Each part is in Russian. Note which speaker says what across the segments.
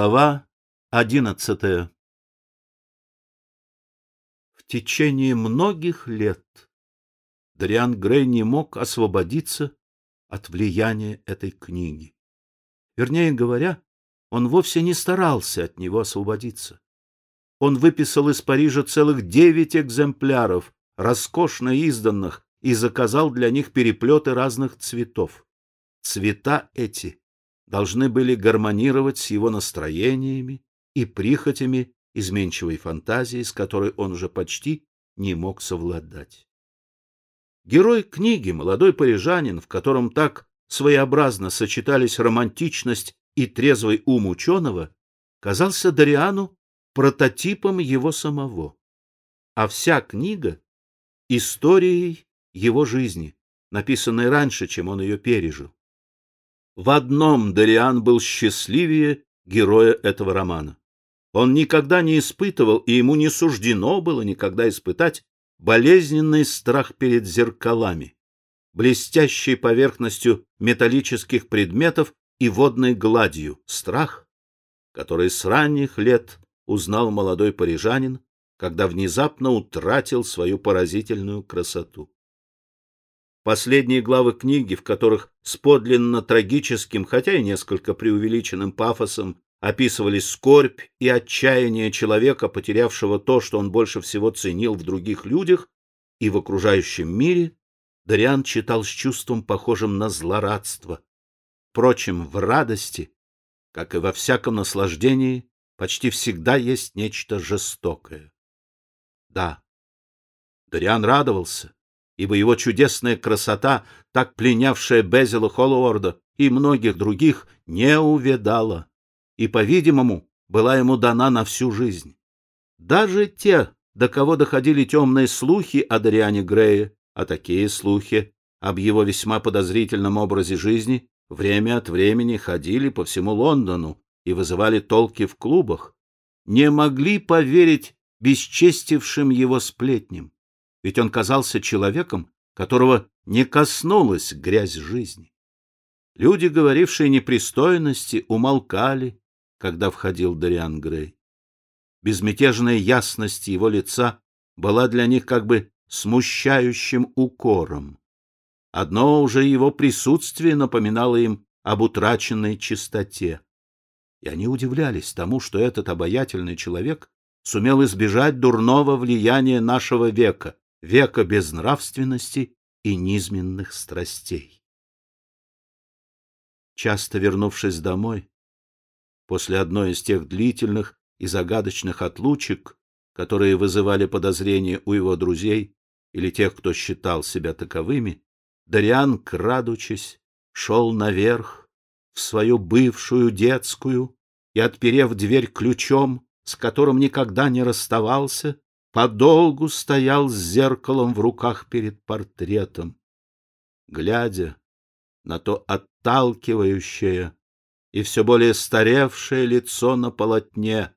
Speaker 1: Глава одиннадцатая В течение многих лет Дариан Грей не мог освободиться от влияния этой книги. Вернее говоря, он вовсе не старался от него освободиться. Он выписал из Парижа целых девять экземпляров, роскошно изданных, и заказал для них переплеты разных цветов. Цвета эти должны были гармонировать с его настроениями и прихотями изменчивой фантазии, с которой он уже почти не мог совладать. Герой книги, молодой парижанин, в котором так своеобразно сочетались романтичность и трезвый ум ученого, казался Дариану прототипом его самого. А вся книга — историей его жизни, написанной раньше, чем он ее пережил. В одном Дариан был счастливее героя этого романа. Он никогда не испытывал, и ему не суждено было никогда испытать, болезненный страх перед зеркалами, блестящей поверхностью металлических предметов и водной гладью, страх, который с ранних лет узнал молодой парижанин, когда внезапно утратил свою поразительную красоту. Последние главы книги, в которых с подлинно трагическим, хотя и несколько преувеличенным пафосом описывались скорбь и отчаяние человека, потерявшего то, что он больше всего ценил в других людях и в окружающем мире, Дариан читал с чувством, похожим на злорадство. Впрочем, в радости, как и во всяком наслаждении, почти всегда есть нечто жестокое. Да, Дариан радовался, ибо его чудесная красота, так пленявшая Безила Холлоуорда и многих других, не увядала и, по-видимому, была ему дана на всю жизнь. Даже те, до кого доходили темные слухи о Дариане Грее, а такие слухи об его весьма подозрительном образе жизни время от времени ходили по всему Лондону и вызывали толки в клубах, не могли поверить бесчестившим его сплетням ведь он казался человеком, которого не коснулась грязь жизни. Люди, говорившие непристойности, умолкали, когда входил Дариан Грей. Безмятежная ясность его лица была для них как бы смущающим укором. Одно уже его присутствие напоминало им об утраченной чистоте. И они удивлялись тому, что этот обаятельный человек сумел избежать дурного влияния нашего века, века безнравственности и низменных страстей. Часто вернувшись домой, после одной из тех длительных и загадочных отлучек, которые вызывали подозрения у его друзей или тех, кто считал себя таковыми, Дариан, крадучись, шел наверх в свою бывшую детскую и, отперев дверь ключом, с которым никогда не расставался, подолгу стоял с зеркалом в руках перед портретом, глядя на то отталкивающее и все более старевшее лицо на полотне,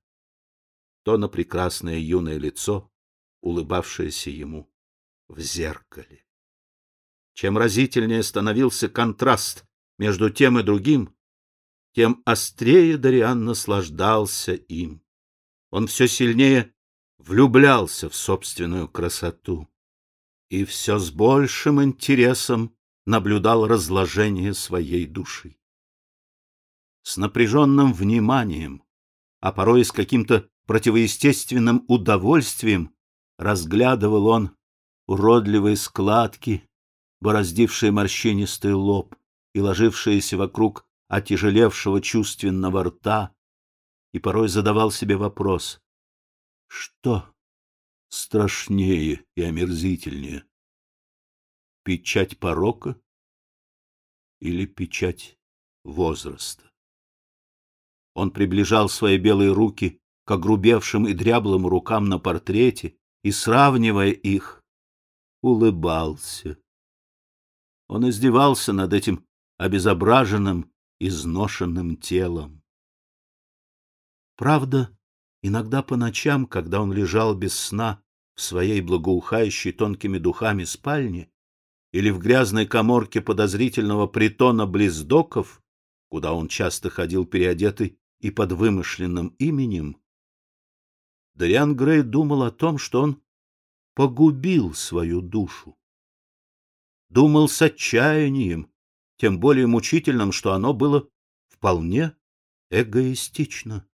Speaker 1: то на прекрасное юное лицо, улыбавшееся ему в зеркале. Чем разительнее становился контраст между тем и другим, тем острее Дариан наслаждался им. Он все сильнее влюблялся в собственную красоту и все с большим интересом наблюдал разложение своей души. С напряженным вниманием, а порой с каким-то противоестественным удовольствием разглядывал он уродливые складки, бороздившие морщинистый лоб и ложившиеся вокруг отяжелевшего чувственного рта, и порой задавал себе вопрос, что страшнее и омерзительнее? Печать порока или печать возраста? Он приближал свои белые руки к огрубевшим и дряблым рукам на портрете и, сравнивая их, улыбался. Он издевался над этим обезображенным, изношенным телом. Правда, Иногда по ночам, когда он лежал без сна в своей благоухающей тонкими духами спальне или в грязной коморке подозрительного притона близ доков, куда он часто ходил переодетый и под вымышленным именем, Дариан Грей думал о том, что он погубил свою душу. Думал с отчаянием, тем более мучительным, что оно было вполне эгоистично.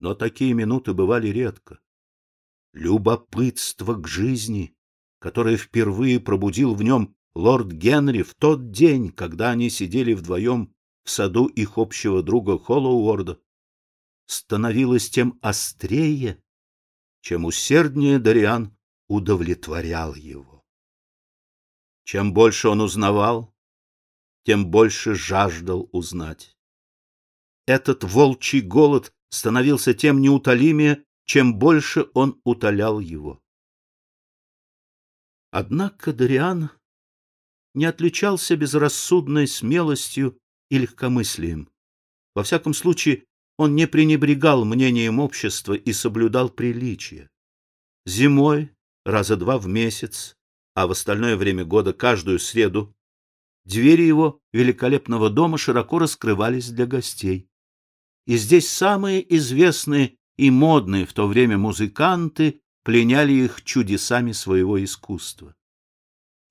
Speaker 1: Но такие минуты бывали редко. Любопытство к жизни, которое впервые пробудил в нем лорд Генри в тот день, когда они сидели вдвоем в саду их общего друга Холлоуорда, становилось тем острее, чем усерднее Дариан удовлетворял его. Чем больше он узнавал, тем больше жаждал узнать. Этот волчий голод становился тем неутолимее, чем больше он утолял его. Однако Дариан не отличался безрассудной смелостью и легкомыслием. Во всяком случае, он не пренебрегал мнением общества и соблюдал приличия. Зимой раза два в месяц, а в остальное время года каждую среду, двери его великолепного дома широко раскрывались для гостей. И здесь самые известные и модные в то время музыканты пленяли их чудесами своего искусства.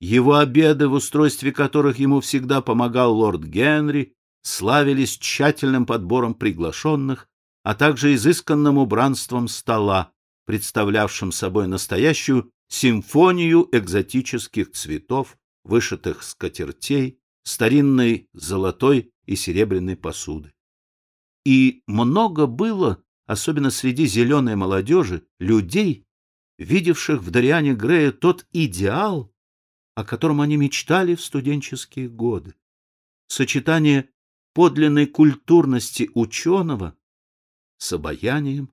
Speaker 1: Его обеды, в устройстве которых ему всегда помогал лорд Генри, славились тщательным подбором приглашенных, а также изысканным убранством стола, представлявшим собой настоящую симфонию экзотических цветов, вышитых скатертей, старинной золотой и серебряной посуды. И много было, особенно среди зеленой молодежи, людей, видевших в Дариане Грея тот идеал, о котором они мечтали в студенческие годы. Сочетание подлинной культурности ученого с обаянием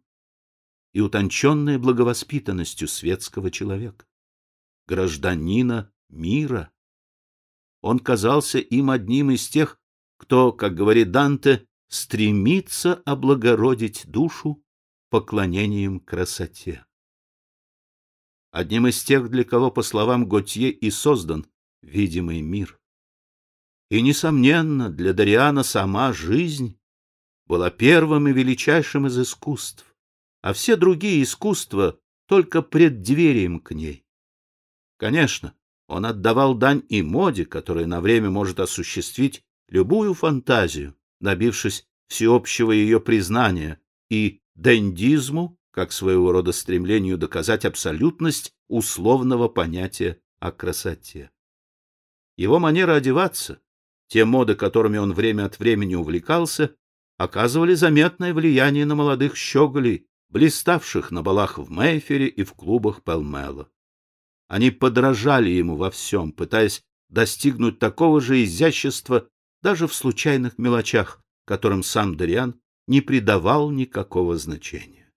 Speaker 1: и утонченной благовоспитанностью светского человека, гражданина мира. Он казался им одним из тех, кто, как говорит Данте, стремится облагородить душу поклонением красоте. Одним из тех, для кого, по словам Готье, и создан видимый мир. И, несомненно, для Дариана сама жизнь была первым и величайшим из искусств, а все другие искусства только преддверием к ней. Конечно, он отдавал дань и моде, которая на время может осуществить любую фантазию, добившись всеобщего ее признания, и дендизму, как своего рода стремлению доказать абсолютность условного понятия о красоте. Его манера одеваться, те моды, которыми он время от времени увлекался, оказывали заметное влияние на молодых щеголей, блиставших на балах в Мейфере и в клубах Пелмела. Они подражали ему во всем, пытаясь достигнуть такого же изящества даже в случайных мелочах, которым сам Дориан не придавал никакого значения.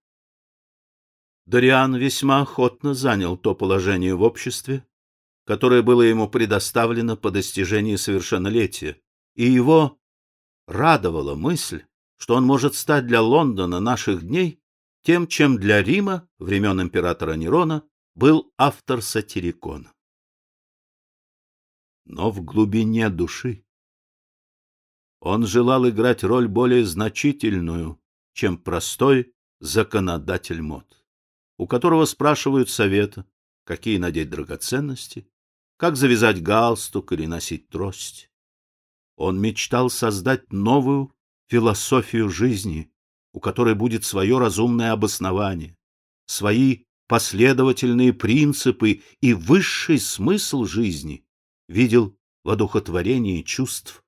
Speaker 1: Дориан весьма охотно занял то положение в обществе, которое было ему предоставлено по достижении совершеннолетия, и его радовала мысль, что он может стать для Лондона наших дней тем, чем для Рима времен императора Нерона был автор сатирикона. Но в глубине души он желал играть роль более значительную, чем простой законодатель мод, у которого спрашивают совета, какие надеть драгоценности, как завязать галстук или носить трость. Он мечтал создать новую философию жизни, у которой будет свое разумное обоснование, свои последовательные принципы и высший смысл жизни видел в одухотворении чувств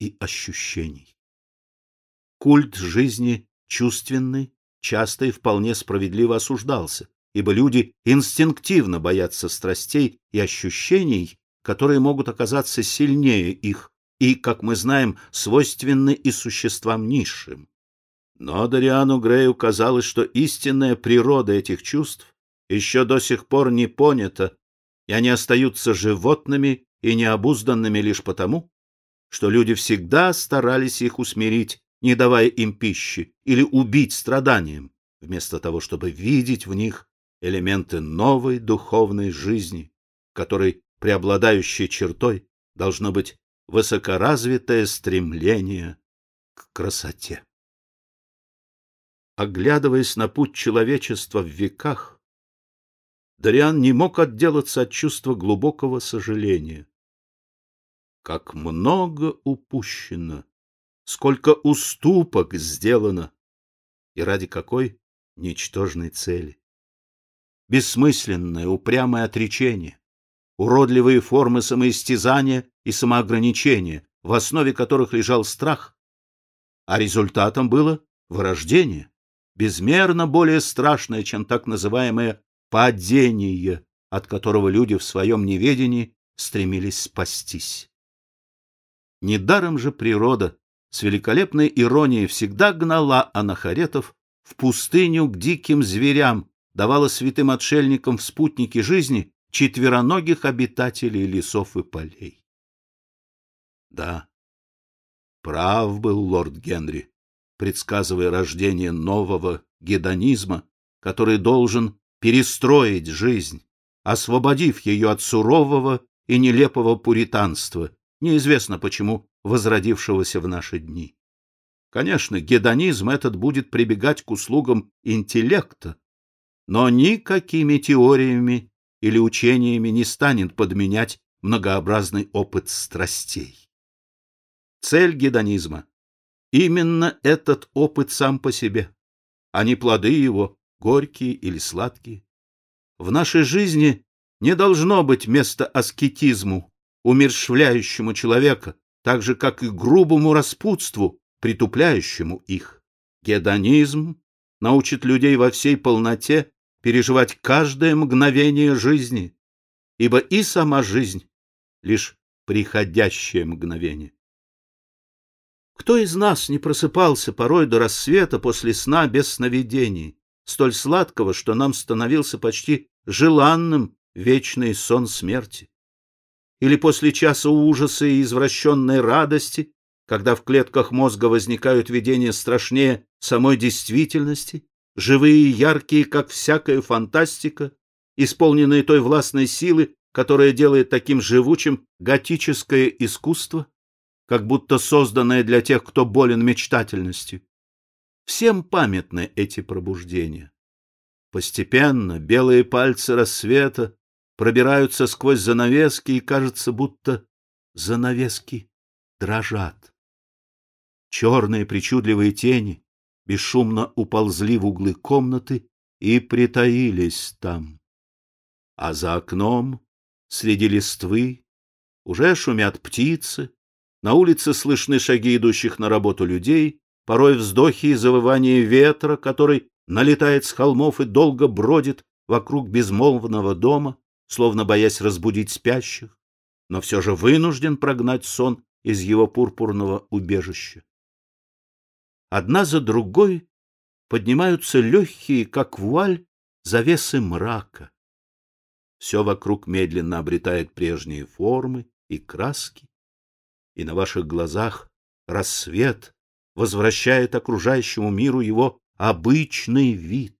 Speaker 1: и ощущений. Культ жизни чувственный часто и вполне справедливо осуждался, ибо люди инстинктивно боятся страстей и ощущений, которые могут оказаться сильнее их и, как мы знаем, свойственны и существам низшим. Но Дариану Грею казалось, что истинная природа этих чувств еще до сих пор не понята, и они остаются животными и необузданными лишь потому, что люди всегда старались их усмирить, не давая им пищи или убить страданием, вместо того, чтобы видеть в них элементы новой духовной жизни, которой преобладающей чертой должно быть высокоразвитое стремление к красоте. оглядываясь на путь человечества в веках, Дариан не мог отделаться от чувства глубокого сожаления. Как много упущено, сколько уступок сделано, и ради какой ничтожной цели. Бессмысленное, упрямое отречение, уродливые формы самоистязания и самоограничения, в основе которых лежал страх, а результатом было вырождение, безмерно более страшное, чем так называемое падение, от которого люди в своем неведении стремились спастись. Недаром же природа с великолепной иронией всегда гнала анахаретов в пустыню к диким зверям, давала святым отшельникам в спутники жизни четвероногих обитателей лесов и полей. Да, прав был лорд Генри, предсказывая рождение нового гедонизма, который должен перестроить жизнь, освободив ее от сурового и нелепого пуританства, неизвестно почему возродившегося в наши дни. Конечно, гедонизм этот будет прибегать к услугам интеллекта, но никакими теориями или учениями не станет подменять многообразный опыт страстей. Цель гедонизма — именно этот опыт сам по себе, а не плоды его, горькие или сладкие. В нашей жизни не должно быть места аскетизму, умерщвляющему человека, так же, как и грубому распутству, притупляющему их. Гедонизм научит людей во всей полноте переживать каждое мгновение жизни, ибо и сама жизнь — лишь приходящее мгновение. Кто из нас не просыпался порой до рассвета после сна без сновидений, столь сладкого, что нам становился почти желанным вечный сон смерти? Или после часа ужаса и извращенной радости, когда в клетках мозга возникают видения страшнее самой действительности, живые и яркие, как всякая фантастика, исполненные той властной силы, которая делает таким живучим готическое искусство, как будто созданное для тех, кто болен мечтательностью. Всем памятны эти пробуждения. Постепенно белые пальцы рассвета пробираются сквозь занавески, и кажется, будто занавески дрожат. Черные причудливые тени бесшумно уползли в углы комнаты и притаились там. А за окном, среди листвы, уже шумят птицы, на улице слышны шаги идущих на работу людей, порой вздохи и завывание ветра, который налетает с холмов и долго бродит вокруг безмолвного дома, словно боясь разбудить спящих, но все же вынужден прогнать сон из его пурпурного убежища. Одна за другой поднимаются легкие, как вуаль, завесы мрака. Все вокруг медленно обретает прежние формы и краски, и на ваших глазах рассвет возвращает окружающему миру его обычный вид.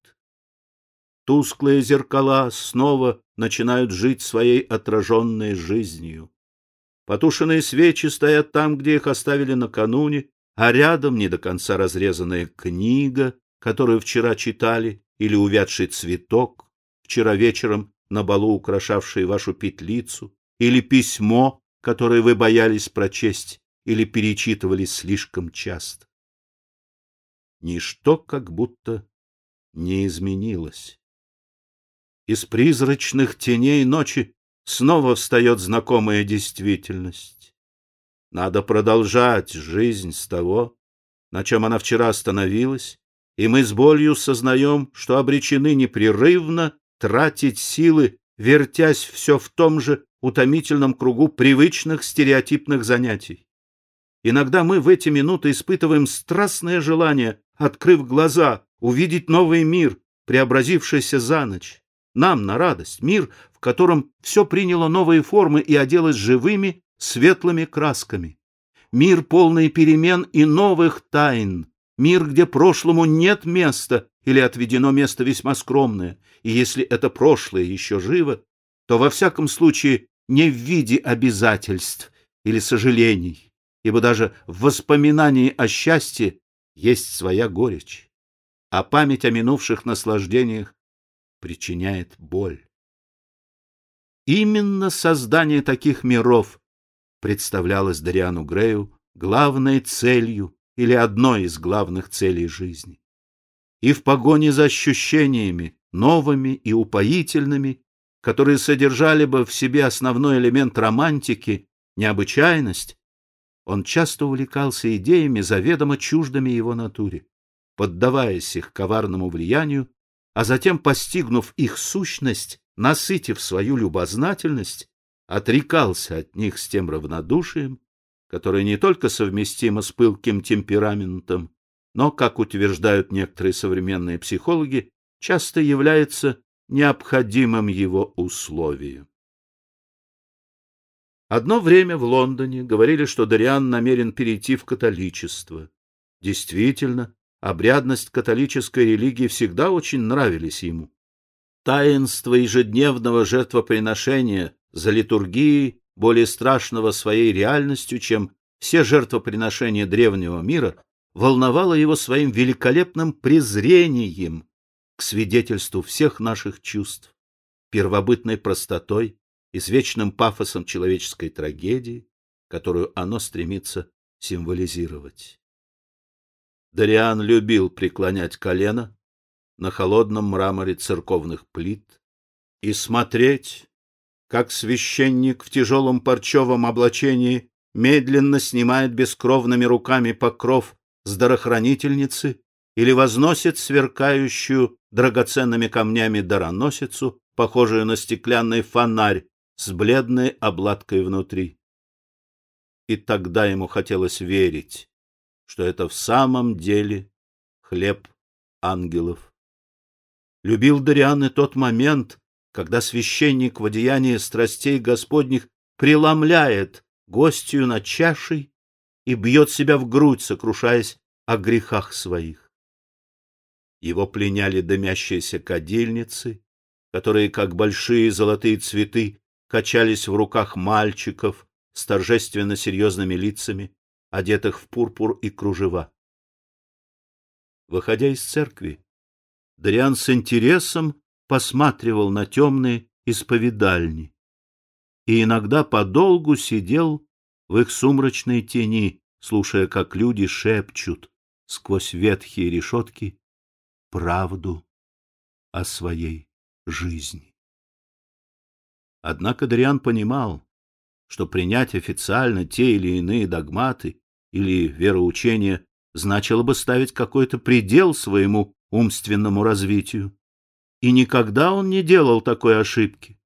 Speaker 1: Тусклые зеркала снова начинают жить своей отраженной жизнью. Потушенные свечи стоят там, где их оставили накануне, а рядом не до конца разрезанная книга, которую вчера читали, или увядший цветок, вчера вечером на балу украшавший вашу петлицу, или письмо, которое вы боялись прочесть или перечитывали слишком часто. Ничто как будто не изменилось. Из призрачных теней ночи снова встает знакомая действительность. Надо продолжать жизнь с того, на чем она вчера остановилась, и мы с болью сознаем, что обречены непрерывно тратить силы, вертясь все в том же утомительном кругу привычных стереотипных занятий. Иногда мы в эти минуты испытываем страстное желание, открыв глаза, увидеть новый мир, преобразившийся за ночь нам на радость, мир, в котором все приняло новые формы и оделось живыми, светлыми красками. Мир полный перемен и новых тайн. Мир, где прошлому нет места или отведено место весьма скромное. И если это прошлое еще живо, то во всяком случае не в виде обязательств или сожалений, ибо даже в воспоминании о счастье есть своя горечь. а память о минувших наслаждениях причиняет боль. Именно создание таких миров представлялось Дариану Грею главной целью или одной из главных целей жизни. И в погоне за ощущениями, новыми и упоительными, которые содержали бы в себе основной элемент романтики, необычайность, он часто увлекался идеями, заведомо чуждыми его натуре, поддаваясь их коварному влиянию, а затем, постигнув их сущность, насытив свою любознательность, отрекался от них с тем равнодушием, которое не только совместимо с пылким темпераментом, но, как утверждают некоторые современные психологи, часто является необходимым его условием. Одно время в Лондоне говорили, что Дариан намерен перейти в католичество. Действительно, обрядность католической религии всегда очень нравились ему. Таинство ежедневного жертвоприношения за литургией, более страшного своей реальностью, чем все жертвоприношения древнего мира, волновало его своим великолепным презрением к свидетельству всех наших чувств, первобытной простотой и вечным пафосом человеческой трагедии, которую оно стремится символизировать. Дариан любил преклонять колено на холодном мраморе церковных плит и смотреть, как священник в тяжелом парчевом облачении медленно снимает бескровными руками покров с дарохранительницы или возносит сверкающую драгоценными камнями дароносицу, похожую на стеклянный фонарь с бледной обладкой внутри. И тогда ему хотелось верить, что это в самом деле хлеб ангелов. Любил Дариан и тот момент, когда священник в одеянии страстей Господних преломляет гостью над чашей и бьет себя в грудь, сокрушаясь о грехах своих. Его пленяли дымящиеся кадильницы, которые, как большие золотые цветы, качались в руках мальчиков с торжественно серьезными лицами, одетых в пурпур и кружева. Выходя из церкви, Дариан с интересом посматривал на темные исповедальни и иногда подолгу сидел в их сумрачной тени, слушая, как люди шепчут сквозь ветхие решетки правду о своей жизни. Однако Дариан понимал, что принять официально те или иные догматы или вероучения значило бы ставить какой-то предел своему умственному развитию. И никогда он не делал такой ошибки.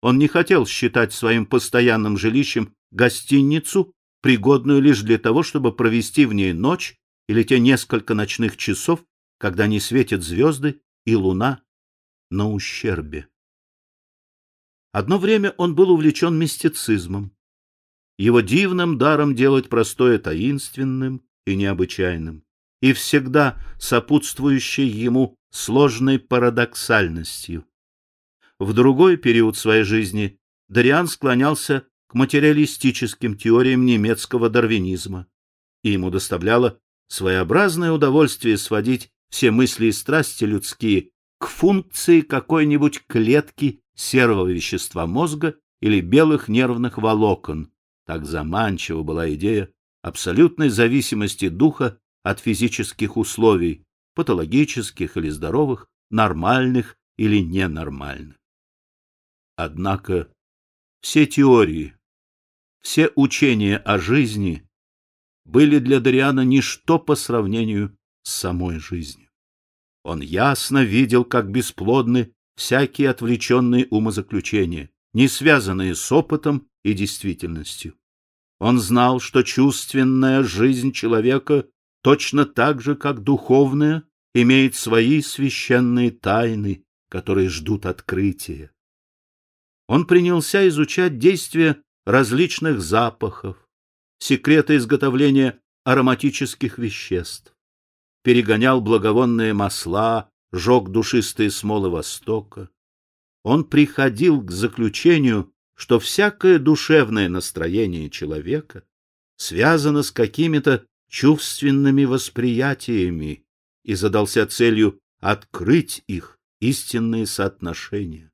Speaker 1: Он не хотел считать своим постоянным жилищем гостиницу, пригодную лишь для того, чтобы провести в ней ночь или те несколько ночных часов, когда не светят звезды и луна на ущербе. Одно время он был увлечен мистицизмом, его дивным даром делать простое таинственным и необычайным, и всегда сопутствующей ему сложной парадоксальностью. В другой период своей жизни Дариан склонялся к материалистическим теориям немецкого дарвинизма, и ему доставляло своеобразное удовольствие сводить все мысли и страсти людские к функции какой-нибудь клетки серого вещества мозга или белых нервных волокон. Так заманчива была идея абсолютной зависимости духа от физических условий, патологических или здоровых, нормальных или ненормальных. Однако все теории, все учения о жизни были для Дариана ничто по сравнению с самой жизнью. Он ясно видел, как бесплодны всякие отвлеченные умозаключения, не связанные с опытом и действительностью. Он знал, что чувственная жизнь человека точно так же, как духовная, имеет свои священные тайны, которые ждут открытия. Он принялся изучать действия различных запахов, секреты изготовления ароматических веществ, перегонял благовонные масла, жег душистые смолы Востока. Он приходил к заключению, что всякое душевное настроение человека связано с какими-то чувственными восприятиями и задался целью открыть их истинные соотношения.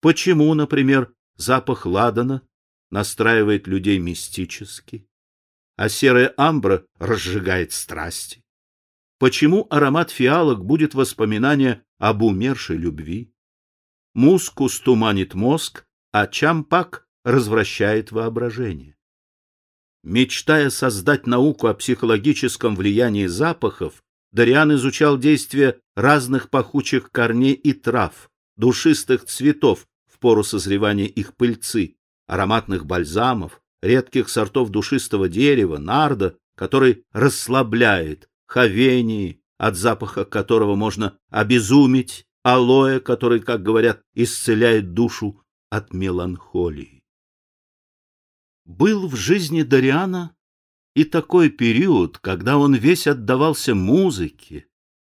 Speaker 1: Почему, например, запах ладана настраивает людей мистически, а серая амбра разжигает страсти? Почему аромат фиалок будет воспоминание об умершей любви? Мускус туманит мозг, а чампак развращает воображение. Мечтая создать науку о психологическом влиянии запахов, Дариан изучал действия разных пахучих корней и трав, душистых цветов в пору созревания их пыльцы, ароматных бальзамов, редких сортов душистого дерева, нарда, который расслабляет, хавении, от запаха которого можно обезуметь, алоэ, который, как говорят, исцеляет душу от меланхолии. Был в жизни Дариана и такой период, когда он весь отдавался музыке,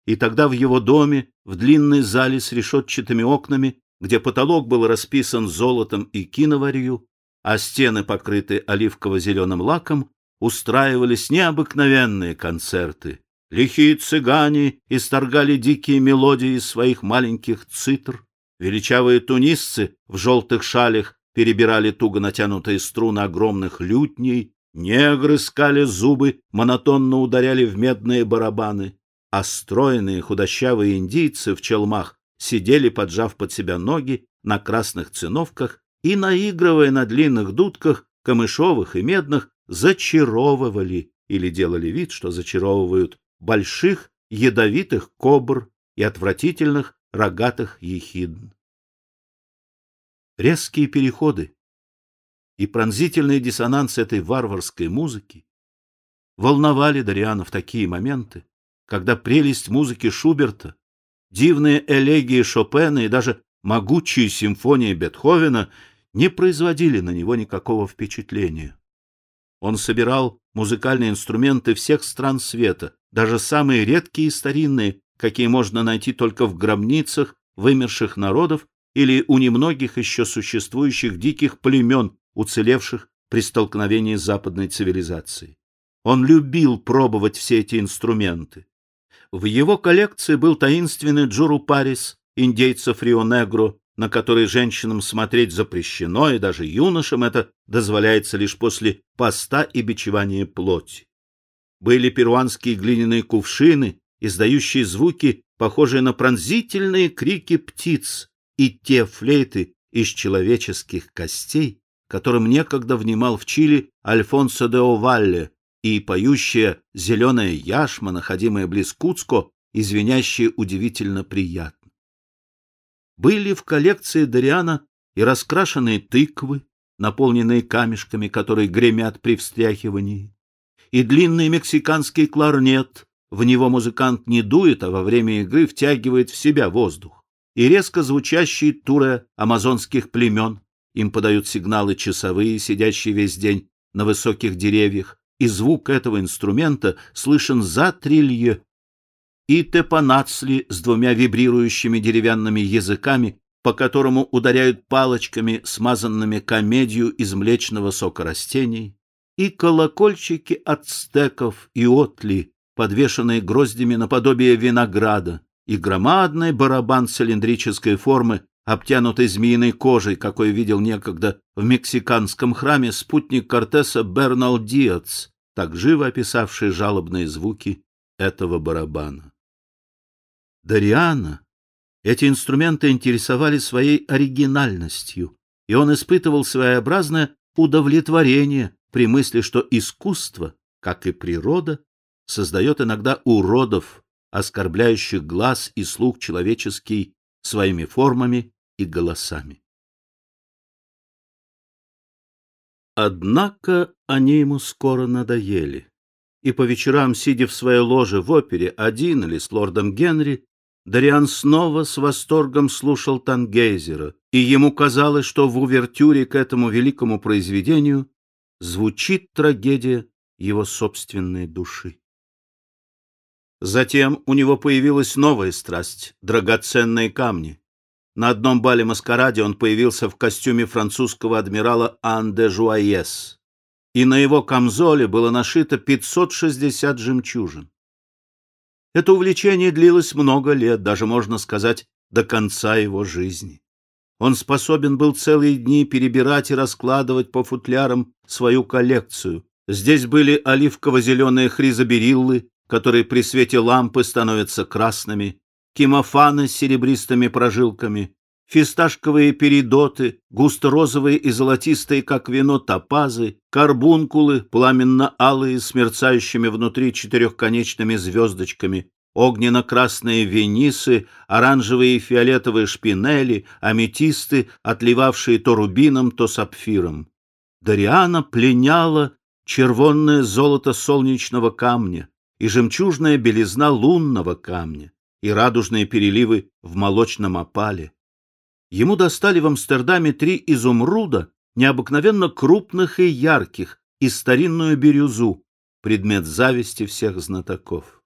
Speaker 1: и тогда в его доме, в длинной зале с решетчатыми окнами, где потолок был расписан золотом и киноварью, а стены покрыты оливково-зеленым лаком, устраивались необыкновенные концерты. Лихие цыгане исторгали дикие мелодии из своих маленьких цитр, величавые тунисцы в желтых шалях перебирали туго натянутые струны огромных лютней, негры скали зубы, монотонно ударяли в медные барабаны, а стройные худощавые индийцы в челмах сидели, поджав под себя ноги на красных циновках и, наигрывая на длинных дудках, камышовых и медных, зачаровывали или делали вид, что зачаровывают больших ядовитых кобр и отвратительных рогатых ехидн резкие переходы и пронзительный диссонанс этой варварской музыки волновали Дариана в такие моменты, когда прелесть музыки Шуберта, дивные элегии Шопена и даже могучие симфонии Бетховена не производили на него никакого впечатления. Он собирал музыкальные инструменты всех стран света, даже самые редкие и старинные, какие можно найти только в гробницах вымерших народов или у немногих еще существующих диких племен, уцелевших при столкновении с западной цивилизацией. Он любил пробовать все эти инструменты. В его коллекции был таинственный Джуру Парис, индейцев Рио-Негро, на который женщинам смотреть запрещено, и даже юношам это дозволяется лишь после поста и бичевания плоти. Были перуанские глиняные кувшины, издающие звуки, похожие на пронзительные крики птиц, и те флейты из человеческих костей, которым некогда внимал в Чили Альфонсо де Овалле, и поющая зеленая яшма, находимая близ Куцко, и звенящая удивительно приятно. Были в коллекции Дариана и раскрашенные тыквы, наполненные камешками, которые гремят при встряхивании, и длинный мексиканский кларнет, в него музыкант не дует, а во время игры втягивает в себя воздух и резко звучащие туры амазонских племен. Им подают сигналы часовые, сидящие весь день на высоких деревьях, и звук этого инструмента слышен за трилье. И тепанацли с двумя вибрирующими деревянными языками, по которому ударяют палочками, смазанными комедию из млечного сока растений, и колокольчики ацтеков и отли, подвешенные гроздями наподобие винограда, и громадный барабан цилиндрической формы, обтянутый змеиной кожей, какой видел некогда в мексиканском храме спутник Кортеса Бернал Диац, так живо описавший жалобные звуки этого барабана. Дариана эти инструменты интересовали своей оригинальностью, и он испытывал своеобразное удовлетворение при мысли, что искусство, как и природа, создает иногда уродов, оскорбляющих глаз и слух человеческий своими формами и голосами. Однако они ему скоро надоели, и по вечерам, сидя в своей ложе в опере, один или с лордом Генри, Дариан снова с восторгом слушал Тангейзера, и ему казалось, что в увертюре к этому великому произведению звучит трагедия его собственной души. Затем у него появилась новая страсть — драгоценные камни. На одном бале-маскараде он появился в костюме французского адмирала Ан де и на его камзоле было нашито 560 жемчужин. Это увлечение длилось много лет, даже, можно сказать, до конца его жизни. Он способен был целые дни перебирать и раскладывать по футлярам свою коллекцию. Здесь были оливково-зеленые хризобериллы, которые при свете лампы становятся красными, кимофаны с серебристыми прожилками, фисташковые передоты, густо-розовые и золотистые, как вино, топазы, карбункулы, пламенно-алые, с мерцающими внутри четырехконечными звездочками, огненно-красные венисы, оранжевые и фиолетовые шпинели, аметисты, отливавшие то рубином, то сапфиром. Дариана пленяла червонное золото солнечного камня и жемчужная белизна лунного камня и радужные переливы в молочном опале. Ему достали в Амстердаме три изумруда, необыкновенно крупных и ярких, и старинную бирюзу, предмет зависти всех знатоков.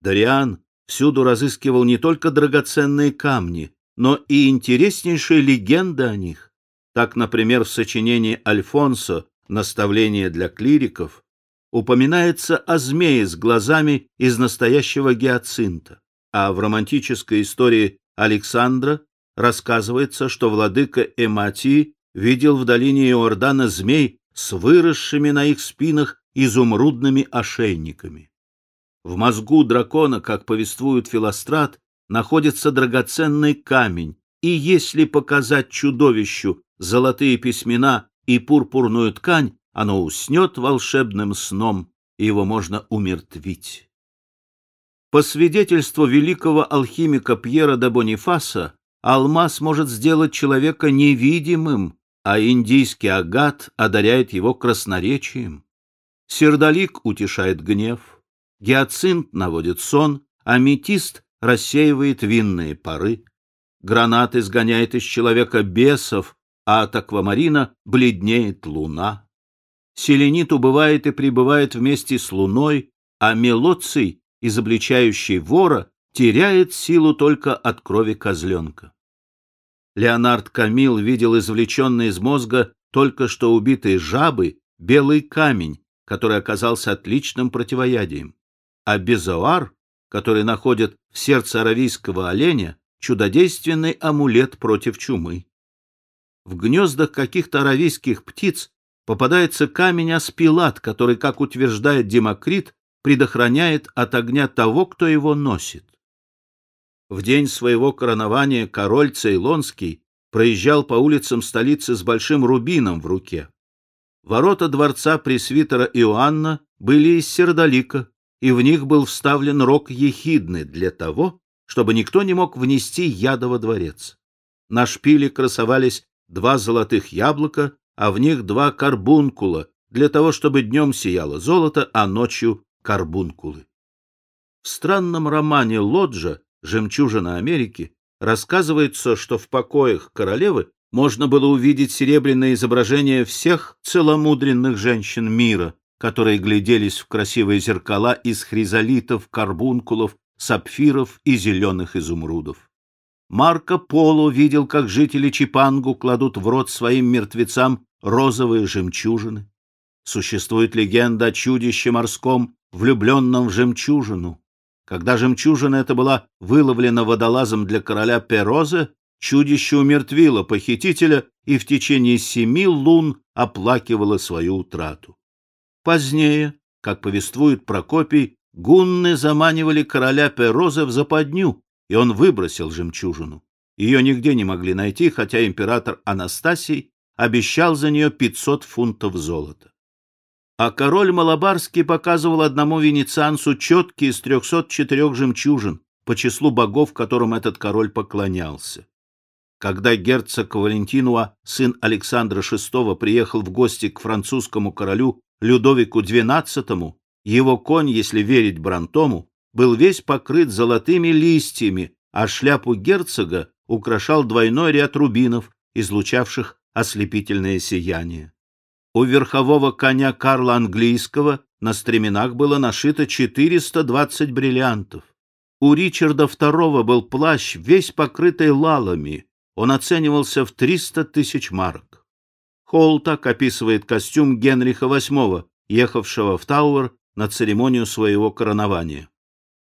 Speaker 1: Дариан всюду разыскивал не только драгоценные камни, но и интереснейшие легенды о них. Так, например, в сочинении Альфонсо «Наставление для клириков» упоминается о змее с глазами из настоящего гиацинта, а в романтической истории Александра рассказывается, что владыка Эмати видел в долине Иордана змей с выросшими на их спинах изумрудными ошейниками. В мозгу дракона, как повествует Филострат, находится драгоценный камень, и если показать чудовищу золотые письмена и пурпурную ткань, оно уснет волшебным сном, и его можно умертвить. По свидетельству великого алхимика Пьера де Бонифаса, алмаз может сделать человека невидимым, а индийский агат одаряет его красноречием. Сердолик утешает гнев, гиацинт наводит сон, аметист рассеивает винные пары, гранат изгоняет из человека бесов, а от аквамарина бледнеет луна. Селенит убывает и пребывает вместе с луной, а мелоций, изобличающий вора, теряет силу только от крови козленка. Леонард Камил видел извлеченный из мозга только что убитой жабы белый камень, который оказался отличным противоядием, а безоар, который находят в сердце аравийского оленя, чудодейственный амулет против чумы. В гнездах каких-то аравийских птиц попадается камень аспилат, который, как утверждает Демокрит, предохраняет от огня того, кто его носит. В день своего коронования король Цейлонский проезжал по улицам столицы с большим рубином в руке. Ворота дворца пресвитера Иоанна были из сердолика, и в них был вставлен рог ехидны для того, чтобы никто не мог внести яда во дворец. На шпиле красовались два золотых яблока, а в них два карбункула, для того, чтобы днем сияло золото, а ночью — карбункулы. В странном романе Лоджа «Жемчужина Америки» рассказывается, что в покоях королевы можно было увидеть серебряное изображение всех целомудренных женщин мира, которые гляделись в красивые зеркала из хризолитов, карбункулов, сапфиров и зеленых изумрудов. Марко Поло видел, как жители Чипангу кладут в рот своим мертвецам розовые жемчужины. Существует легенда о чудище морском, влюбленном в жемчужину. Когда жемчужина эта была выловлена водолазом для короля Пероза, чудище умертвило похитителя и в течение семи лун оплакивало свою утрату. Позднее, как повествует Прокопий, гунны заманивали короля Пероза в западню, и он выбросил жемчужину. Ее нигде не могли найти, хотя император Анастасий обещал за нее 500 фунтов золота а король Малабарский показывал одному венецианцу четкие из трехсот четырех жемчужин по числу богов, которым этот король поклонялся. Когда герцог Валентинуа, сын Александра VI, приехал в гости к французскому королю Людовику XII, его конь, если верить Брантому, был весь покрыт золотыми листьями, а шляпу герцога украшал двойной ряд рубинов, излучавших ослепительное сияние. У верхового коня Карла Английского на стременах было нашито 420 бриллиантов. У Ричарда II был плащ, весь покрытый лалами. Он оценивался в 300 тысяч марок. Холл так описывает костюм Генриха VIII, ехавшего в Тауэр на церемонию своего коронования.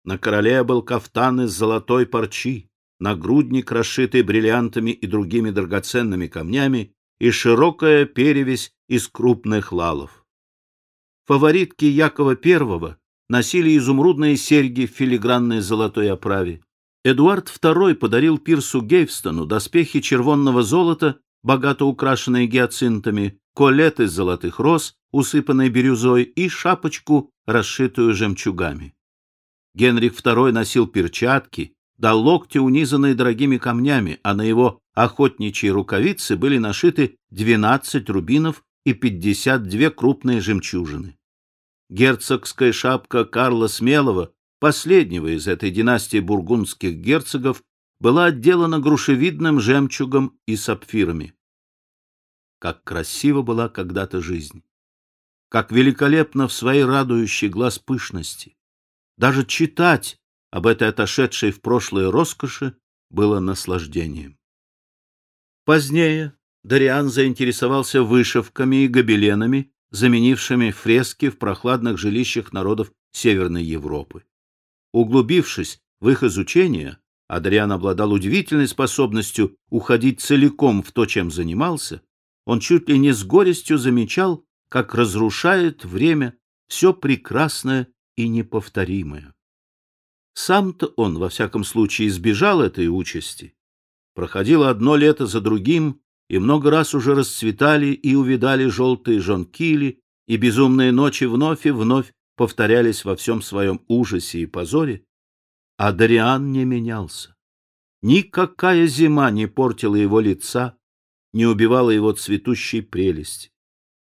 Speaker 1: На короле был кафтан из золотой парчи, нагрудник, расшитый бриллиантами и другими драгоценными камнями, и широкая перевесь из крупных лалов. Фаворитки Якова I носили изумрудные серьги в филигранной золотой оправе. Эдуард II подарил Пирсу Гейвстону доспехи червонного золота, богато украшенные гиацинтами, колет из золотых роз, усыпанной бирюзой, и шапочку, расшитую жемчугами. Генрих II носил перчатки, до локтя унизанные дорогими камнями, а на его охотничьи рукавицы были нашиты 12 рубинов и 52 крупные жемчужины. Герцогская шапка Карла Смелого, последнего из этой династии бургундских герцогов, была отделана грушевидным жемчугом и сапфирами. Как красиво была когда-то жизнь! Как великолепно в своей радующей глаз пышности! Даже читать об этой отошедшей в прошлое роскоши было наслаждением. Позднее Дариан заинтересовался вышивками и гобеленами, заменившими фрески в прохладных жилищах народов Северной Европы. Углубившись в их изучение, Адриан обладал удивительной способностью уходить целиком в то, чем занимался, он чуть ли не с горестью замечал, как разрушает время все прекрасное и неповторимое. Сам-то он, во всяком случае, избежал этой участи. Проходило одно лето за другим, и много раз уже расцветали и увидали желтые жонкили, и безумные ночи вновь и вновь повторялись во всем своем ужасе и позоре, а Дариан не менялся. Никакая зима не портила его лица, не убивала его цветущей прелести.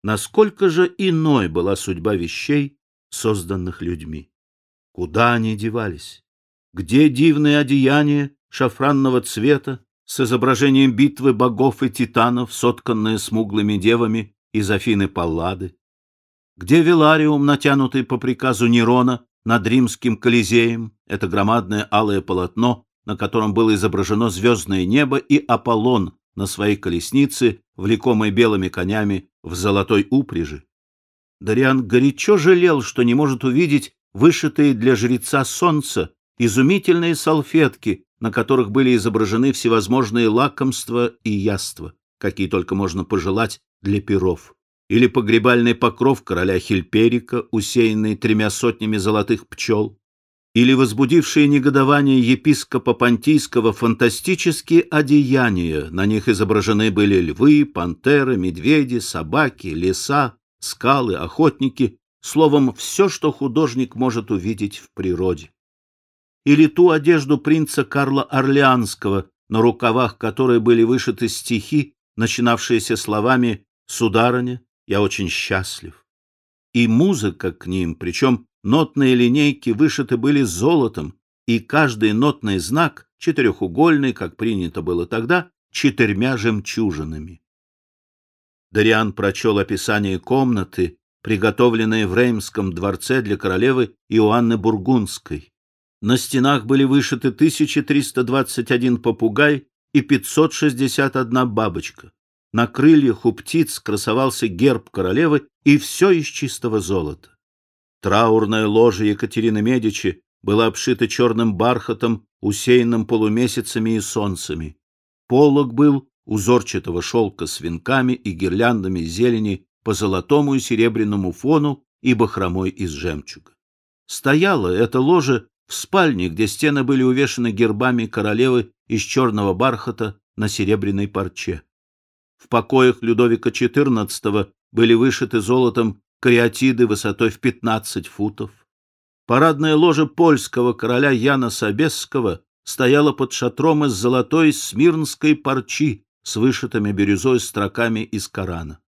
Speaker 1: Насколько же иной была судьба вещей, созданных людьми. Куда они девались? Где дивные одеяния шафранного цвета с изображением битвы богов и титанов, сотканные смуглыми девами из Афины Паллады? Где велариум, натянутый по приказу Нерона над римским Колизеем, это громадное алое полотно, на котором было изображено звездное небо и Аполлон на своей колеснице, влекомой белыми конями в золотой упряжи? Дариан горячо жалел, что не может увидеть вышитые для жреца солнца, изумительные салфетки, на которых были изображены всевозможные лакомства и яства, какие только можно пожелать для перов, или погребальный покров короля Хильперика, усеянный тремя сотнями золотых пчел, или возбудившие негодование епископа Понтийского фантастические одеяния, на них изображены были львы, пантеры, медведи, собаки, леса, скалы, охотники, словом, все, что художник может увидеть в природе. Или ту одежду принца Карла Орлеанского, на рукавах которой были вышиты стихи, начинавшиеся словами «Сударыня, я очень счастлив». И музыка к ним, причем нотные линейки вышиты были золотом, и каждый нотный знак, четырехугольный, как принято было тогда, четырьмя жемчужинами. Дариан прочел описание комнаты, приготовленные в Реймском дворце для королевы Иоанны Бургундской. На стенах были вышиты 1321 попугай и 561 бабочка. На крыльях у птиц красовался герб королевы и все из чистого золота. Траурная ложа Екатерины Медичи была обшита черным бархатом, усеянным полумесяцами и солнцами. Полог был узорчатого шелка с венками и гирляндами зелени по золотому и серебряному фону и бахромой из жемчуга. Стояло это ложе в спальне, где стены были увешаны гербами королевы из черного бархата на серебряной парче. В покоях Людовика XIV были вышиты золотом кариатиды высотой в 15 футов. Парадное ложе польского короля Яна Собесского стояло под шатром из золотой смирнской парчи с вышитыми бирюзой строками из Корана.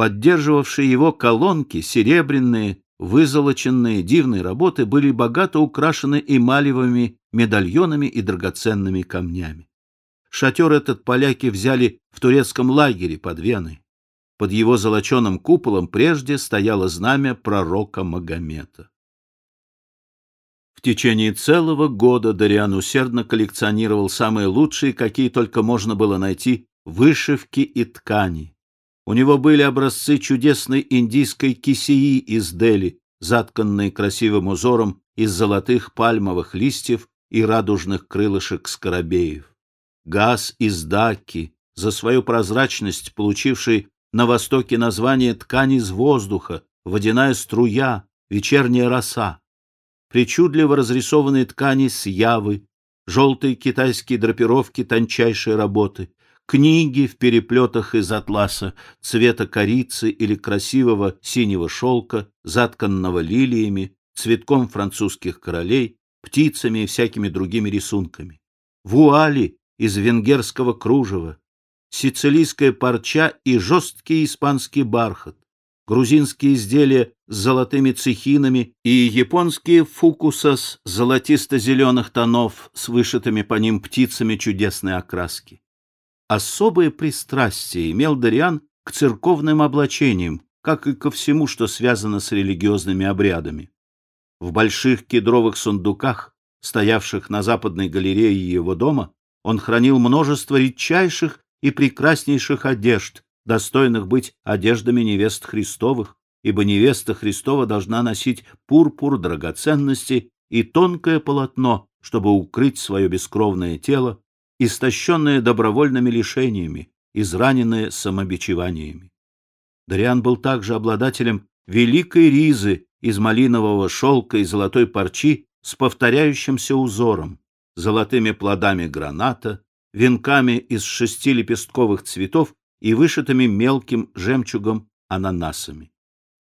Speaker 1: Поддерживавшие его колонки, серебряные, вызолоченные дивные работы, были богато украшены эмалевыми медальонами и драгоценными камнями. Шатер этот поляки взяли в турецком лагере под Веной. Под его золоченым куполом прежде стояло знамя пророка Магомета. В течение целого года Дариан усердно коллекционировал самые лучшие, какие только можно было найти, вышивки и ткани. У него были образцы чудесной индийской кисеи из Дели, затканные красивым узором из золотых пальмовых листьев и радужных крылышек скоробеев. Газ из даки, за свою прозрачность получивший на востоке название ткань из воздуха, водяная струя, вечерняя роса. Причудливо разрисованные ткани с явы, желтые китайские драпировки тончайшей работы, книги в переплетах из атласа, цвета корицы или красивого синего шелка, затканного лилиями, цветком французских королей, птицами и всякими другими рисунками. Вуали из венгерского кружева, сицилийская парча и жесткий испанский бархат, грузинские изделия с золотыми цехинами и японские фукусас золотисто-зеленых тонов с вышитыми по ним птицами чудесной окраски. Особое пристрастие имел Дариан к церковным облачениям, как и ко всему, что связано с религиозными обрядами. В больших кедровых сундуках, стоявших на западной галерее его дома, он хранил множество редчайших и прекраснейших одежд, достойных быть одеждами невест Христовых, ибо невеста Христова должна носить пурпур драгоценности и тонкое полотно, чтобы укрыть свое бескровное тело истощенное добровольными лишениями, израненное самобичеваниями. Дариан был также обладателем великой ризы из малинового шелка и золотой парчи с повторяющимся узором, золотыми плодами граната, венками из шести лепестковых цветов и вышитыми мелким жемчугом ананасами.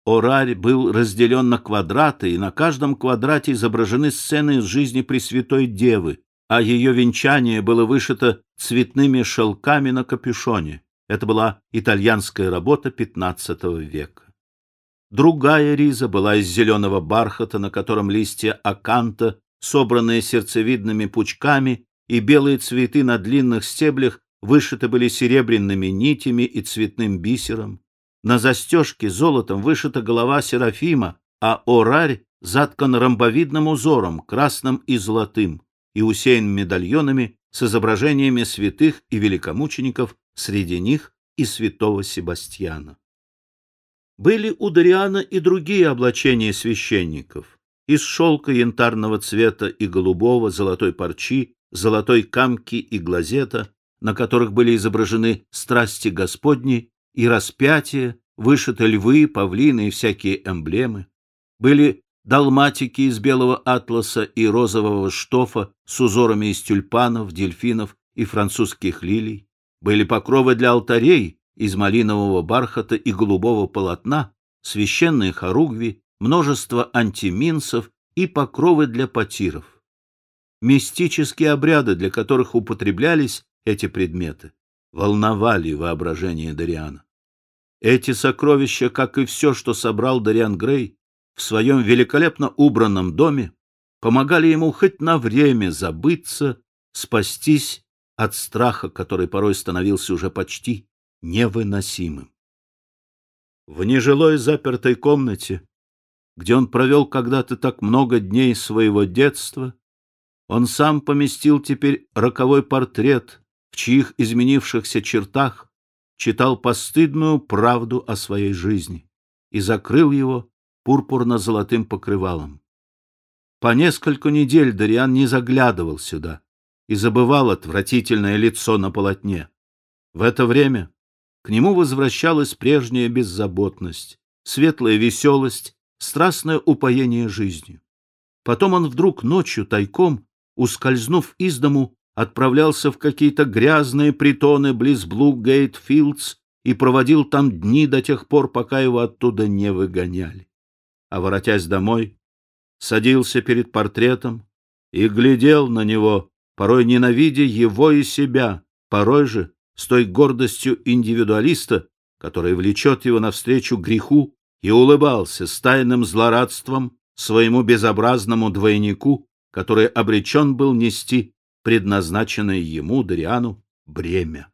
Speaker 1: Орарь был разделен на квадраты, и на каждом квадрате изображены сцены из жизни Пресвятой Девы, а ее венчание было вышито цветными шелками на капюшоне. Это была итальянская работа XV века. Другая риза была из зеленого бархата, на котором листья аканта, собранные сердцевидными пучками, и белые цветы на длинных стеблях вышиты были серебряными нитями и цветным бисером. На застежке золотом вышита голова Серафима, а орарь заткан ромбовидным узором, красным и золотым и усеян медальонами с изображениями святых и великомучеников, среди них и святого Себастьяна. Были у Дариана и другие облачения священников, из шелка янтарного цвета и голубого, золотой парчи, золотой камки и глазета, на которых были изображены страсти Господни и распятия, вышиты львы, павлины и всякие эмблемы. Были далматики из белого атласа и розового штофа с узорами из тюльпанов, дельфинов и французских лилий, были покровы для алтарей из малинового бархата и голубого полотна, священные хоругви, множество антиминсов и покровы для потиров. Мистические обряды, для которых употреблялись эти предметы, волновали воображение Дариана. Эти сокровища, как и все, что собрал Дариан Грей, в своем великолепно убранном доме помогали ему хоть на время забыться, спастись от страха, который порой становился уже почти невыносимым. В нежилой запертой комнате, где он провел когда-то так много дней своего детства, он сам поместил теперь роковой портрет, в чьих изменившихся чертах читал постыдную правду о своей жизни и закрыл его пурпурно-золотым покрывалом. По несколько недель Дариан не заглядывал сюда и забывал отвратительное лицо на полотне. В это время к нему возвращалась прежняя беззаботность, светлая веселость, страстное упоение жизнью. Потом он вдруг ночью тайком, ускользнув из дому, отправлялся в какие-то грязные притоны близ Блугейт-Филдс и проводил там дни до тех пор, пока его оттуда не выгоняли а, домой, садился перед портретом и глядел на него, порой ненавидя его и себя, порой же с той гордостью индивидуалиста, которая влечет его навстречу греху, и улыбался с тайным злорадством своему безобразному двойнику, который обречен был нести предназначенное ему, Дариану, бремя.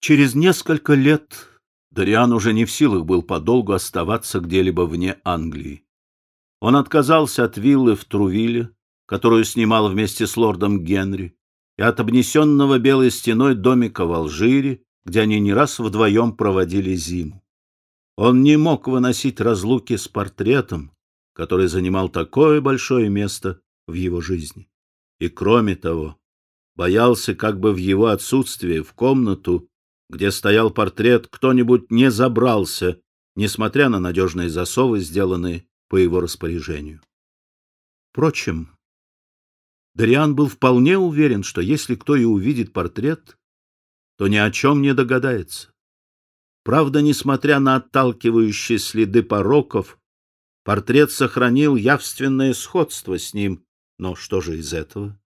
Speaker 1: Через несколько лет Дориан уже не в силах был подолгу оставаться где-либо вне Англии. Он отказался от виллы в Трувиле, которую снимал вместе с лордом Генри, и от обнесенного белой стеной домика в Алжире, где они не раз вдвоем проводили зиму. Он не мог выносить разлуки с портретом, который занимал такое большое место в его жизни. И кроме того, боялся, как бы в его отсутствие в комнату, где стоял портрет, кто-нибудь не забрался, несмотря на надежные засовы, сделанные по его распоряжению. Впрочем, Дариан был вполне уверен, что если кто и увидит портрет, то ни о чем не догадается. Правда, несмотря на отталкивающие следы пороков, портрет сохранил явственное сходство с ним. Но что же из этого?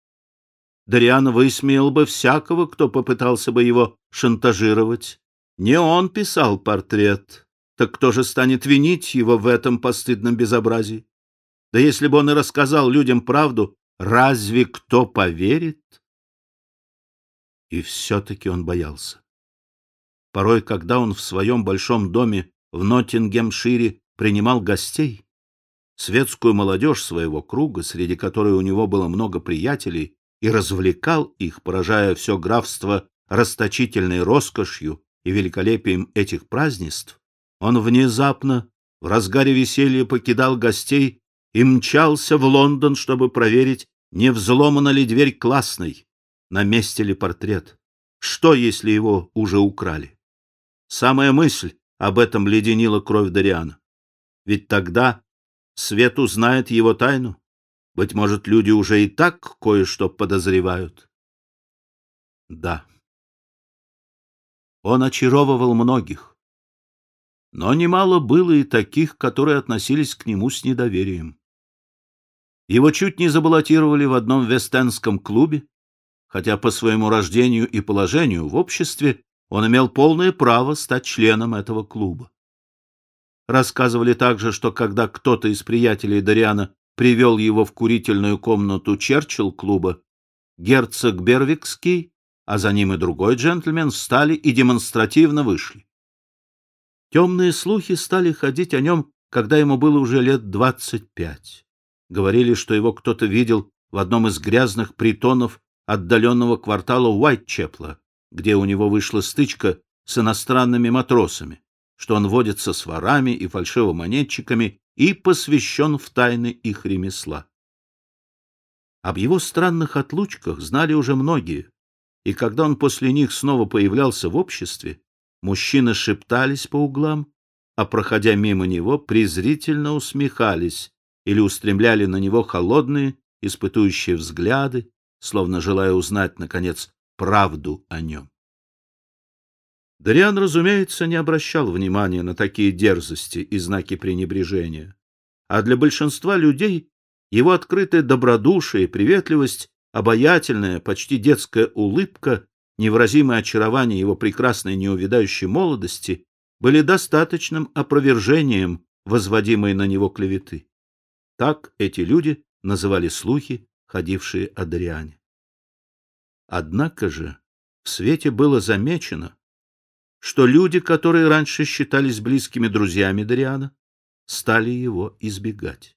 Speaker 1: Дариан высмеял бы всякого, кто попытался бы его шантажировать. Не он писал портрет, так кто же станет винить его в этом постыдном безобразии? Да если бы он и рассказал людям правду, разве кто поверит? И все-таки он боялся. Порой, когда он в своем большом доме в Ноттингемшире принимал гостей, светскую молодежь своего круга, среди которой у него было много приятелей, и развлекал их, поражая все графство расточительной роскошью и великолепием этих празднеств, он внезапно, в разгаре веселья, покидал гостей и мчался в Лондон, чтобы проверить, не взломана ли дверь классной, на месте ли портрет. Что, если его уже украли? Самая мысль об этом леденила кровь Дариана. Ведь тогда свет узнает его тайну. Быть может, люди уже и так кое-что подозревают. Да. Он очаровывал многих. Но немало было и таких, которые относились к нему с недоверием. Его чуть не забаллотировали в одном вестенском клубе, хотя по своему рождению и положению в обществе он имел полное право стать членом этого клуба. Рассказывали также, что когда кто-то из приятелей Дариана привел его в курительную комнату Черчилл-клуба, герцог Бервикский, а за ним и другой джентльмен, встали и демонстративно вышли. Темные слухи стали ходить о нем, когда ему было уже лет двадцать пять. Говорили, что его кто-то видел в одном из грязных притонов отдаленного квартала Уайтчепла, где у него вышла стычка с иностранными матросами, что он водится с ворами и фальшивомонетчиками и посвящен в тайны их ремесла. Об его странных отлучках знали уже многие, и когда он после них снова появлялся в обществе, мужчины шептались по углам, а, проходя мимо него, презрительно усмехались или устремляли на него холодные, испытующие взгляды, словно желая узнать, наконец, правду о нем. Дариан, разумеется, не обращал внимания на такие дерзости и знаки пренебрежения. А для большинства людей его открытая добродушие, приветливость, обаятельная, почти детская улыбка, невыразимое очарование его прекрасной неувидающей молодости были достаточным опровержением возводимой на него клеветы. Так эти люди называли слухи, ходившие о Дариане. Однако же в свете было замечено, что люди, которые раньше считались близкими друзьями Дариана, стали его избегать.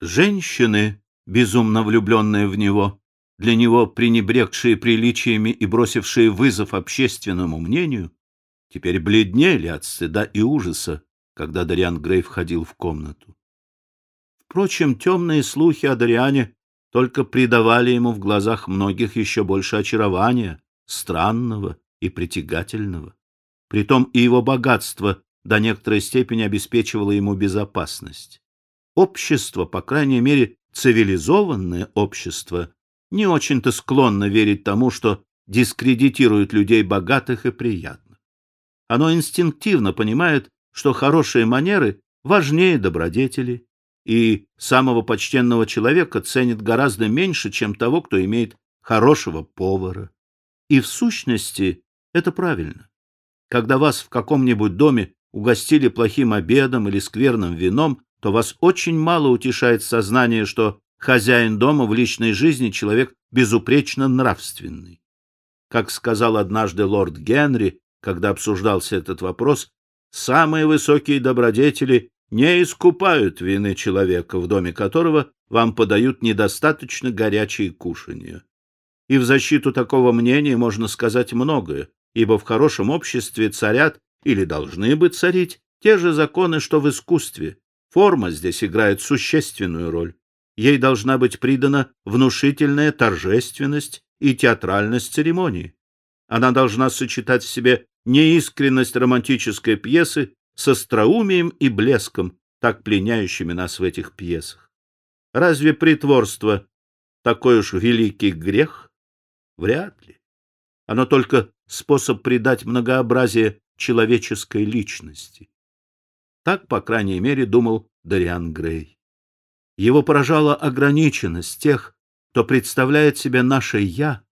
Speaker 1: Женщины, безумно влюбленные в него, для него пренебрегшие приличиями и бросившие вызов общественному мнению, теперь бледнели от стыда и ужаса, когда Дариан Грей входил в комнату. Впрочем, темные слухи о Дариане только придавали ему в глазах многих еще больше очарования, странного и притягательного. Притом и его богатство до некоторой степени обеспечивало ему безопасность. Общество, по крайней мере, цивилизованное общество, не очень-то склонно верить тому, что дискредитирует людей богатых и приятных. Оно инстинктивно понимает, что хорошие манеры важнее добродетели, и самого почтенного человека ценит гораздо меньше, чем того, кто имеет хорошего повара. И в сущности это правильно. Когда вас в каком-нибудь доме угостили плохим обедом или скверным вином, то вас очень мало утешает сознание, что хозяин дома в личной жизни человек безупречно нравственный. Как сказал однажды лорд Генри, когда обсуждался этот вопрос, самые высокие добродетели не искупают вины человека, в доме которого вам подают недостаточно горячие кушанья. И в защиту такого мнения можно сказать многое, ибо в хорошем обществе царят или должны бы царить те же законы, что в искусстве, Форма здесь играет существенную роль. Ей должна быть придана внушительная торжественность и театральность церемонии. Она должна сочетать в себе неискренность романтической пьесы с остроумием и блеском, так пленяющими нас в этих пьесах. Разве притворство такой уж великий грех? Вряд ли. Оно только способ придать многообразие человеческой личности. Так, по крайней мере, думал Дариан Грей. Его поражала ограниченность тех, кто представляет себе наше «я»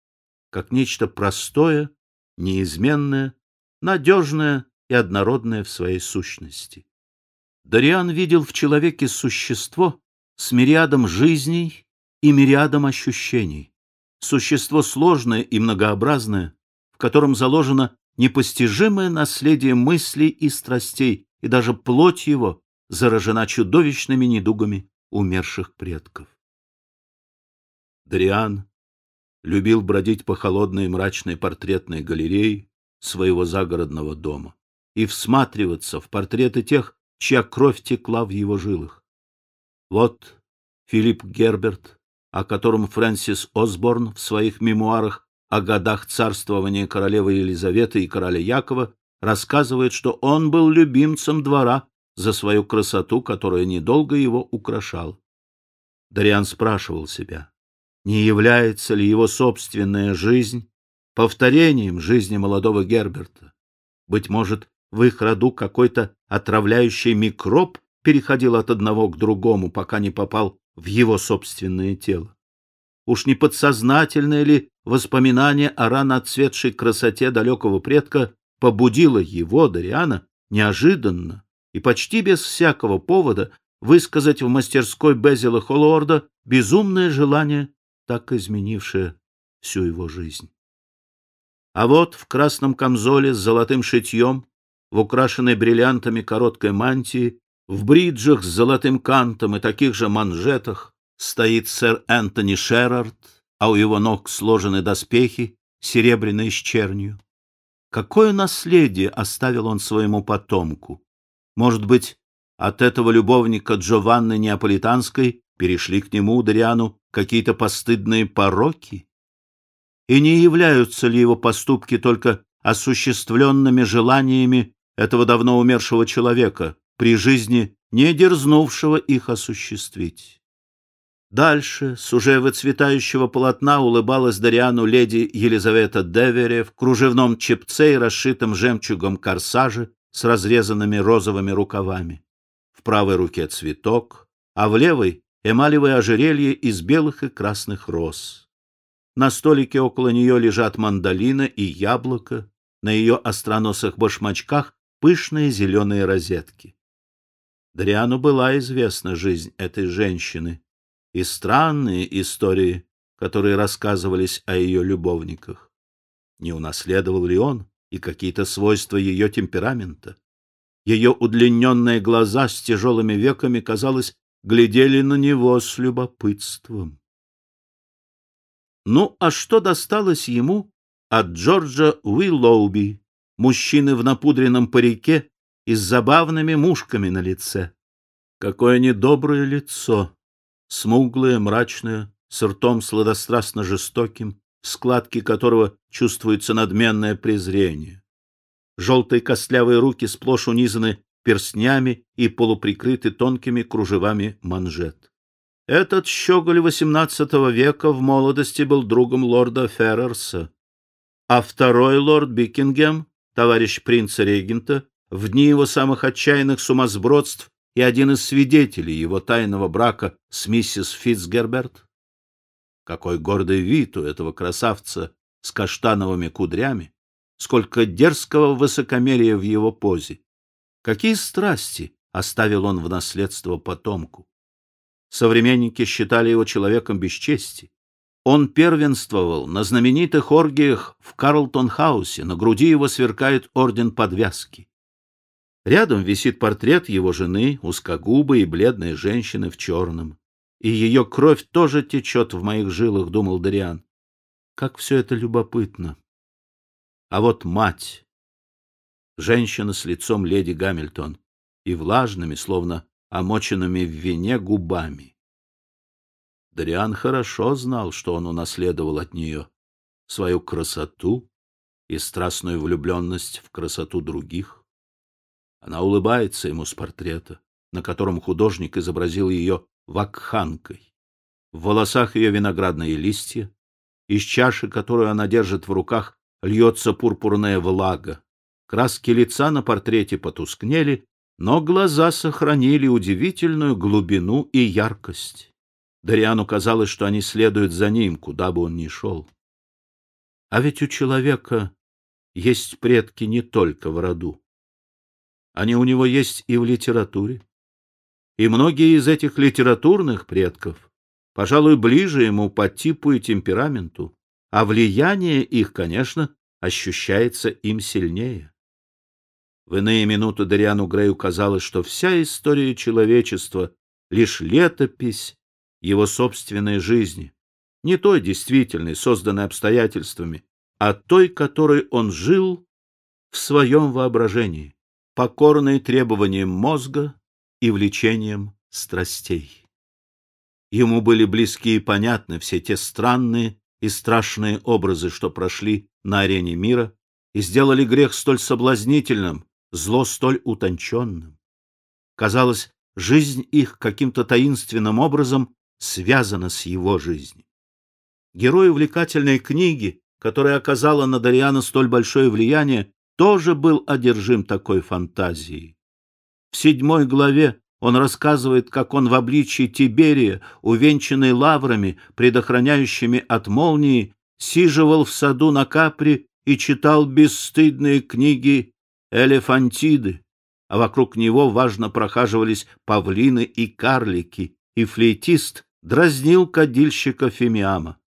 Speaker 1: как нечто простое, неизменное, надежное и однородное в своей сущности. Дариан видел в человеке существо с мириадом жизней и мириадом ощущений, существо сложное и многообразное, в котором заложено непостижимое наследие мыслей и страстей, и даже плоть его заражена чудовищными недугами умерших предков. Дариан любил бродить по холодной и мрачной портретной галерее своего загородного дома и всматриваться в портреты тех, чья кровь текла в его жилах. Вот Филипп Герберт, о котором Фрэнсис Осборн в своих мемуарах о годах царствования королевы Елизаветы и короля Якова рассказывает, что он был любимцем двора за свою красоту, которая недолго его украшала. Дариан спрашивал себя, не является ли его собственная жизнь повторением жизни молодого Герберта. Быть может, в их роду какой-то отравляющий микроб переходил от одного к другому, пока не попал в его собственное тело. Уж не подсознательное ли воспоминание о рано отцветшей красоте далекого предка побудило его, Дариана, неожиданно и почти без всякого повода высказать в мастерской Безила Холлорда безумное желание, так изменившее всю его жизнь. А вот в красном камзоле с золотым шитьем, в украшенной бриллиантами короткой мантии, в бриджах с золотым кантом и таких же манжетах стоит сэр Энтони Шерард, а у его ног сложены доспехи, серебряные с чернью. Какое наследие оставил он своему потомку? Может быть, от этого любовника Джованны Неаполитанской перешли к нему, Дариану, какие-то постыдные пороки? И не являются ли его поступки только осуществленными желаниями этого давно умершего человека, при жизни не дерзнувшего их осуществить? Дальше, с уже выцветающего полотна, улыбалась Дариану леди Елизавета Девере в кружевном чепце и расшитом жемчугом корсаже, с разрезанными розовыми рукавами. В правой руке цветок, а в левой — эмалевое ожерелье из белых и красных роз. На столике около нее лежат мандолина и яблоко, на ее остроносых башмачках пышные зеленые розетки. Дриану была известна жизнь этой женщины и странные истории, которые рассказывались о ее любовниках. Не унаследовал ли он и какие-то свойства ее темперамента. Ее удлиненные глаза с тяжелыми веками, казалось, глядели на него с любопытством. Ну, а что досталось ему от Джорджа Уиллоуби, мужчины в напудренном парике и с забавными мушками на лице? Какое недоброе лицо, смуглое, мрачное, с ртом сладострастно жестоким, складки которого чувствуется надменное презрение. Желтые костлявые руки сплошь унизаны перстнями и полуприкрыты тонкими кружевами манжет. Этот щеголь XVIII века в молодости был другом лорда Феррерса, а второй лорд Бикингем, товарищ принца-регента, в дни его самых отчаянных сумасбродств и один из свидетелей его тайного брака с миссис Фитцгерберт, какой гордый вид у этого красавца с каштановыми кудрями, сколько дерзкого высокомерия в его позе. Какие страсти оставил он в наследство потомку. Современники считали его человеком без чести. Он первенствовал на знаменитых оргиях в Карлтон-хаусе, на груди его сверкает орден подвязки. Рядом висит портрет его жены, узкогубой и бледной женщины в черном и ее кровь тоже течет в моих жилах, — думал Дариан. Как все это любопытно. А вот мать, женщина с лицом леди Гамильтон и влажными, словно омоченными в вине губами. Дариан хорошо знал, что он унаследовал от нее свою красоту и страстную влюбленность в красоту других. Она улыбается ему с портрета, на котором художник изобразил ее вакханкой. В волосах ее виноградные листья, из чаши, которую она держит в руках, льется пурпурная влага. Краски лица на портрете потускнели, но глаза сохранили удивительную глубину и яркость. Дариану казалось, что они следуют за ним, куда бы он ни шел. А ведь у человека есть предки не только в роду. Они у него есть и в литературе. И многие из этих литературных предков, пожалуй, ближе ему по типу и темпераменту, а влияние их, конечно, ощущается им сильнее. В иные минуты Дариану Грею казалось, что вся история человечества — лишь летопись его собственной жизни, не той действительной, созданной обстоятельствами, а той, которой он жил в своем воображении, покорной требованиям мозга и влечениям страстей. Ему были близки и понятны все те странные и страшные образы, что прошли на арене мира и сделали грех столь соблазнительным, зло столь утонченным. Казалось, жизнь их каким-то таинственным образом связана с его жизнью. Герой увлекательной книги, которая оказала на Дариана столь большое влияние, тоже был одержим такой фантазией. В седьмой главе он рассказывает, как он в обличии Тиберия, увенчанный лаврами, предохраняющими от молнии, сиживал в саду на Капри и читал бесстыдные книги Элефантиды, а вокруг него важно прохаживались павлины и карлики, и флейтист дразнил кадильщика Фимиама.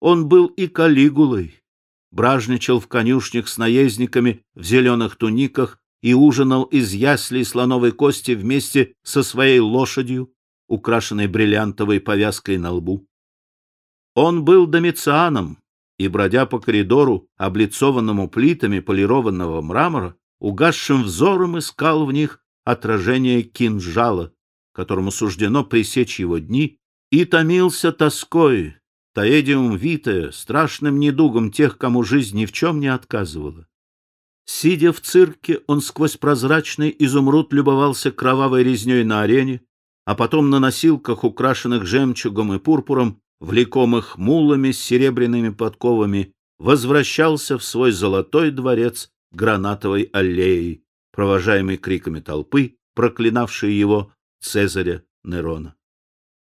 Speaker 1: Он был и калигулой, бражничал в конюшнях с наездниками в зеленых туниках и ужинал из яслей слоновой кости вместе со своей лошадью, украшенной бриллиантовой повязкой на лбу. Он был домицианом и, бродя по коридору, облицованному плитами полированного мрамора, угасшим взором искал в них отражение кинжала, которому суждено пресечь его дни, и томился тоской, таэдиум витая, страшным недугом тех, кому жизнь ни в чем не отказывала. Сидя в цирке, он сквозь прозрачный изумруд любовался кровавой резней на арене, а потом на носилках, украшенных жемчугом и пурпуром, влекомых мулами с серебряными подковами, возвращался в свой золотой дворец гранатовой аллеей, провожаемый криками толпы, проклинавшей его Цезаря Нерона.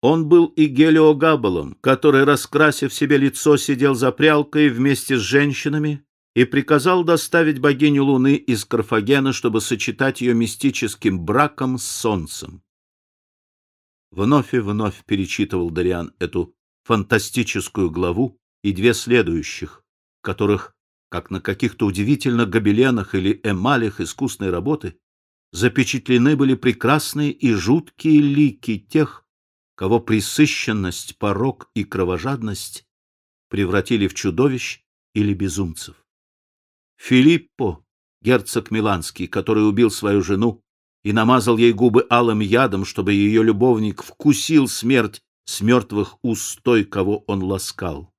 Speaker 1: Он был и Гелиогабалом, который, раскрасив себе лицо, сидел за прялкой вместе с женщинами, и приказал доставить богиню Луны из Карфагена, чтобы сочетать ее мистическим браком с солнцем. Вновь и вновь перечитывал Дариан эту фантастическую главу и две следующих, которых, как на каких-то удивительных гобеленах или эмалях искусной работы, запечатлены были прекрасные и жуткие лики тех, кого присыщенность, порок и кровожадность превратили в чудовищ или безумцев. Филиппо, герцог Миланский, который убил свою жену и намазал ей губы алым ядом, чтобы ее любовник вкусил смерть с мертвых уст той, кого он ласкал.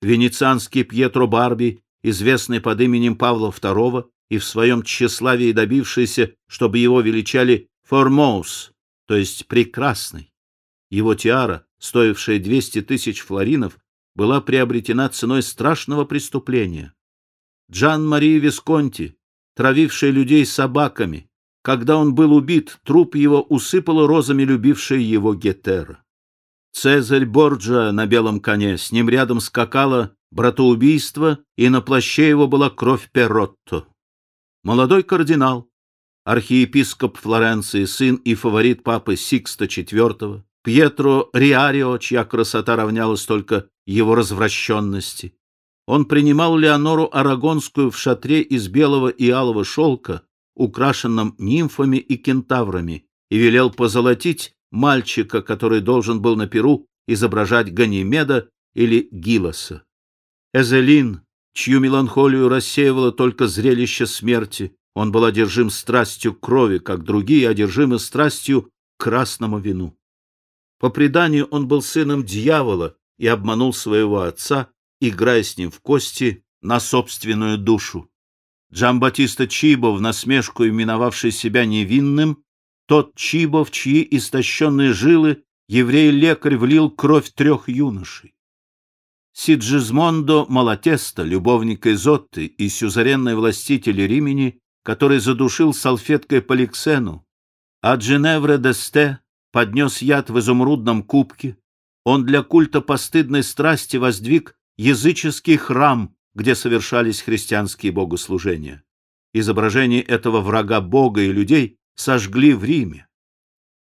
Speaker 1: Венецианский Пьетро Барби, известный под именем Павла II и в своем тщеславии добившийся, чтобы его величали Формоус, то есть прекрасный. Его тиара, стоившая 200 тысяч флоринов, была приобретена ценой страшного преступления. Джан-Мария Висконти, травивший людей собаками. Когда он был убит, труп его усыпала розами любившая его Гетера. Цезарь Борджа на белом коне, с ним рядом скакала братоубийство, и на плаще его была кровь Перотто. Молодой кардинал, архиепископ Флоренции, сын и фаворит папы Сикста IV, Пьетро Риарио, чья красота равнялась только его развращенности, он принимал Леонору Арагонскую в шатре из белого и алого шелка, украшенном нимфами и кентаврами, и велел позолотить мальчика, который должен был на перу изображать Ганимеда или Гилоса. Эзелин, чью меланхолию рассеивало только зрелище смерти, Он был одержим страстью крови, как другие одержимы страстью к красному вину. По преданию он был сыном дьявола и обманул своего отца, играя с ним в кости на собственную душу. Джамбатиста Чибо, в насмешку именовавший себя невинным, тот Чибо, в чьи истощенные жилы еврей-лекарь влил кровь трех юношей. Сиджизмондо Малатеста, любовник Изотты и сюзеренный властитель Римени, который задушил салфеткой Поликсену, а Дженевре Десте поднес яд в изумрудном кубке, он для культа постыдной страсти воздвиг языческий храм, где совершались христианские богослужения. Изображение этого врага Бога и людей сожгли в Риме.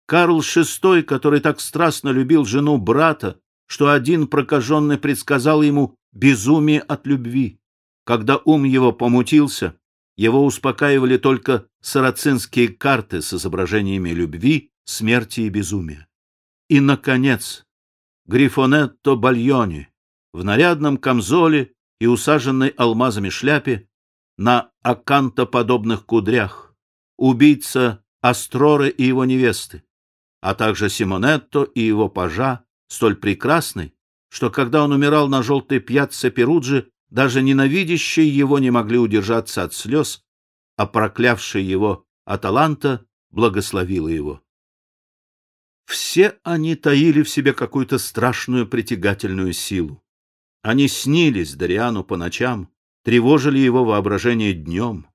Speaker 1: Карл VI, который так страстно любил жену брата, что один прокаженный предсказал ему безумие от любви. Когда ум его помутился, его успокаивали только сарацинские карты с изображениями любви, смерти и безумия. И, наконец, Грифонетто Бальони в нарядном камзоле и усаженной алмазами шляпе на акантоподобных кудрях, убийца Астроры и его невесты, а также Симонетто и его пажа, столь прекрасный, что когда он умирал на желтой пьяце Перуджи, даже ненавидящие его не могли удержаться от слез, а проклявшая его Аталанта благословила его. Все они таили в себе какую-то страшную притягательную силу. Они снились Дариану по ночам, тревожили его воображение днем.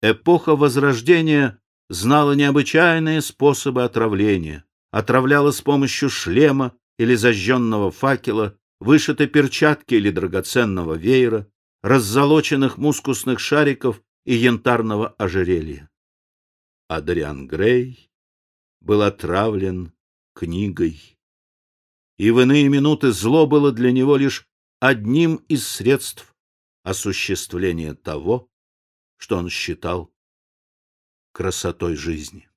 Speaker 1: Эпоха Возрождения знала необычайные способы отравления, отравляла с помощью шлема или зажженного факела, вышитой перчатки или драгоценного веера, раззолоченных мускусных шариков и янтарного ожерелья. Адриан Грей был отравлен книгой. И в иные минуты зло было для него лишь одним из средств осуществления того, что он считал красотой жизни.